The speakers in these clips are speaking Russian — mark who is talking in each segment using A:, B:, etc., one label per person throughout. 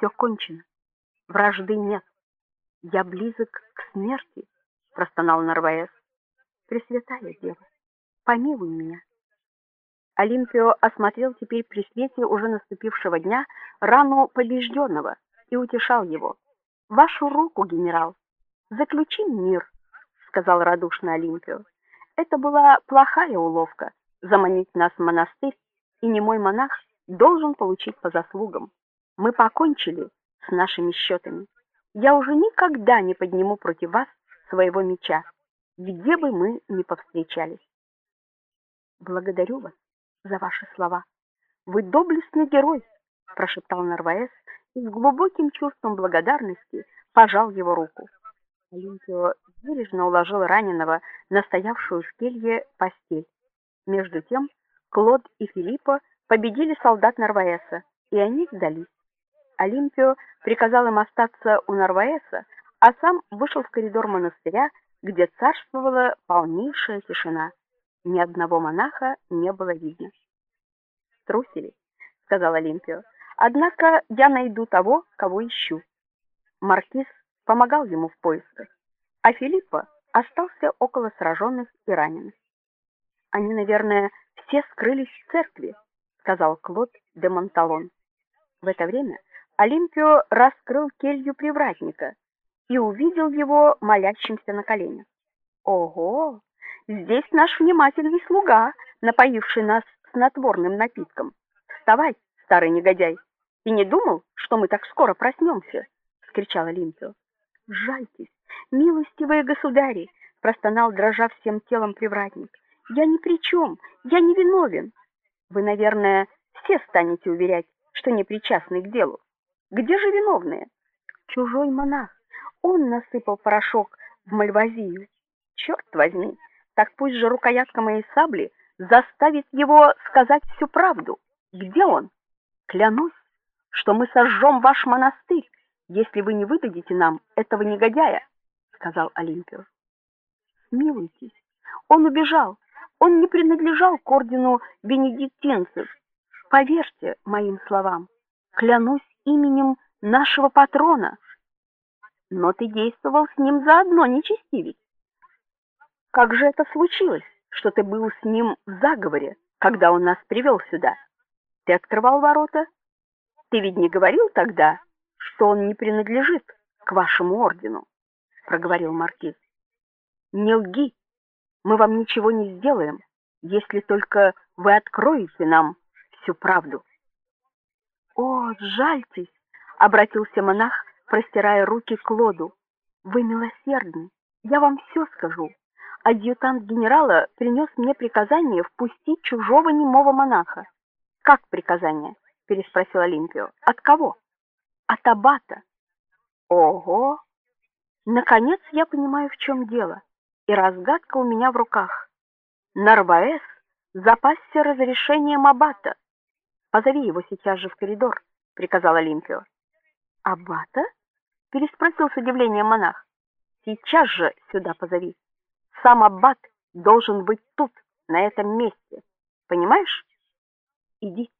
A: Все кончено. Вражды нет. Я близок к смерти, простонал Нарваес. Пресвятая Дева, помилуй меня. Олимпио осмотрел теперь при свете уже наступившего дня рану побежденного и утешал его. Вашу руку, генерал. Заключим мир, сказал радушно Олимпио. Это была плохая уловка заманить нас в монастырь, и немой монах должен получить по заслугам. Мы покончили с нашими счетами. Я уже никогда не подниму против вас своего меча, где бы мы ни повстречались. Благодарю вас за ваши слова. Вы доблестный герой, прошептал Нарваес и с глубоким чувством благодарности пожал его руку. Олимпио бережно уложил раненого на стоявшую в келье постель. Между тем Клод и Филиппо победили солдат Нарваеса, и они сдались. Олимпио приказал им остаться у Нарваеса, а сам вышел в коридор монастыря, где царствовала полнейшая тишина. Ни одного монаха не было видно. "Струсили", сказал Олимпио. "Однако я найду того, кого ищу". Маркиз помогал ему в поисках, а Филиппо остался около сраженных и раненых. Они, наверное, все скрылись в церкви, сказал Клод де Монталон. В это время Олимпио раскрыл келью привратника и увидел его молящимся на коленях. Ого, здесь наш внимательный слуга, напоивший нас снотворным напитком. Вставай, старый негодяй. Ты не думал, что мы так скоро проснемся? — вскричал Олимпио. Жальтесь, милостивые государи, простонал дрожа всем телом привратник. Я ни при чем, я не виновен. Вы, наверное, все станете уверять, что не причастны к делу. Где же виновные? Чужой монах. Он насыпал порошок в мальвазию. Черт возьми, так пусть же рукоятка моей сабли заставит его сказать всю правду. Где он? Клянусь, что мы сожжем ваш монастырь, если вы не выдадите нам этого негодяя, сказал Олимпио. Смилуйтесь. Он убежал. Он не принадлежал к ордену бенедиктинцев. Поверьте моим словам. Клянусь именем нашего патрона. Но ты действовал с ним заодно, нечестивец. Как же это случилось, что ты был с ним в заговоре, когда он нас привел сюда? Ты открывал ворота? Ты ведь не говорил тогда, что он не принадлежит к вашему ордену, проговорил маркиз. Не лги. Мы вам ничего не сделаем, если только вы откроете нам всю правду. О, жальтесь, обратился монах, простирая руки к Лоду. Вы милосердны. Я вам все скажу. Адъютант генерала принес мне приказание впустить чужого немого монаха. Как приказание? переспросил Олимпио. От кого? От аббата. Ого! Наконец я понимаю, в чем дело и разгадка у меня в руках. Нарваэс запасся разрешением аббата. Позови его сейчас же в коридор, приказал Олимпио. Аббата? переспросил с удивлением монах. Сейчас же сюда позови. Сам аббат должен быть тут, на этом месте. Понимаешь? Иди.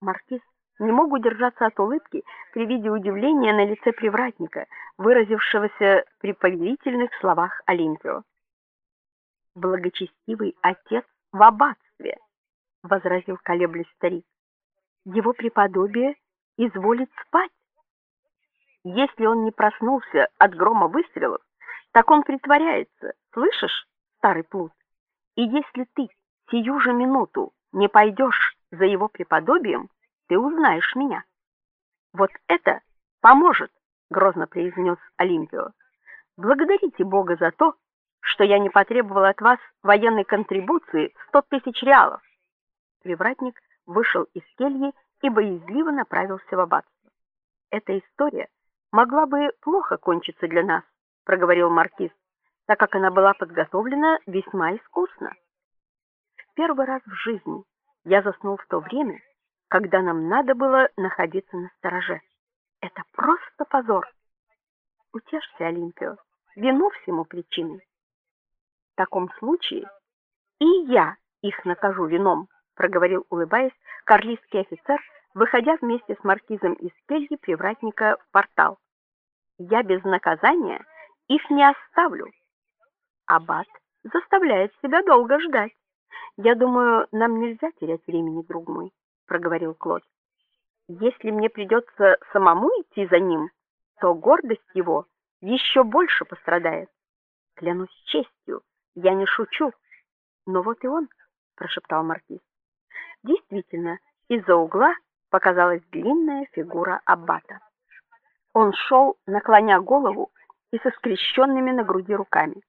A: Маркиз не мог удержаться от улыбки при виде удивления на лице привратника, выразившегося при повелительных словах Олимпио. Благочестивый отец в аббатстве, возразил колеблясь старик. Его преподобие изволит спать. Если он не проснулся от грома выстрелов, так он притворяется. Слышишь, старый плут? И если ты сию же минуту не пойдешь за его преподобием, ты узнаешь меня. Вот это поможет, грозно произнес Олимпио. Благодарите Бога за то, что я не потребовал от вас военной контрибуции в тысяч реалов. Привратник вышел из кельи и боязливо направился в аббатство. Эта история могла бы плохо кончиться для нас, проговорил маркиз, так как она была подготовлена весьма искусно. В первый раз в жизни я заснул в то время, когда нам надо было находиться на стороже. Это просто позор. Утешься, Олимпио. Вино всему причиной. В таком случае и я их накажу вином, проговорил, улыбаясь, карлистский офицер, выходя вместе с маркизом из кельи привратника в портал. Я без наказания их не оставлю. Аббат заставляет себя долго ждать. Я думаю, нам нельзя терять времени, друг мой, проговорил Клод. Если мне придется самому идти за ним, то гордость его еще больше пострадает. Клянусь честью, я не шучу. Но вот и он, прошептал маркиз. Действительно, из-за угла показалась длинная фигура аббата. Он шел, наклоня голову и со скрещенными на груди руками.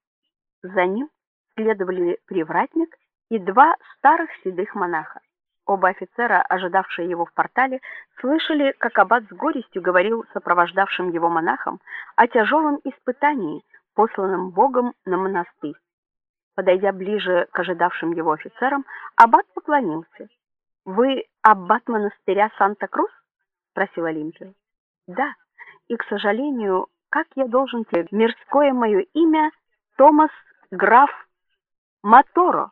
A: За ним следовали привратник и два старых седых монаха. Оба офицера, ожидавшие его в портале, слышали, как аббат с горестью говорил сопровождавшим его монахам о тяжелом испытании, посланном Богом на монастырь. Подойдя ближе к ожидавшим его офицерам, аббат поклонился. Вы аббат монастыря Санта-Крус? спросила Олимпия. Да. И, к сожалению, как я должен тебе мирское мое имя Томас граф Моторо.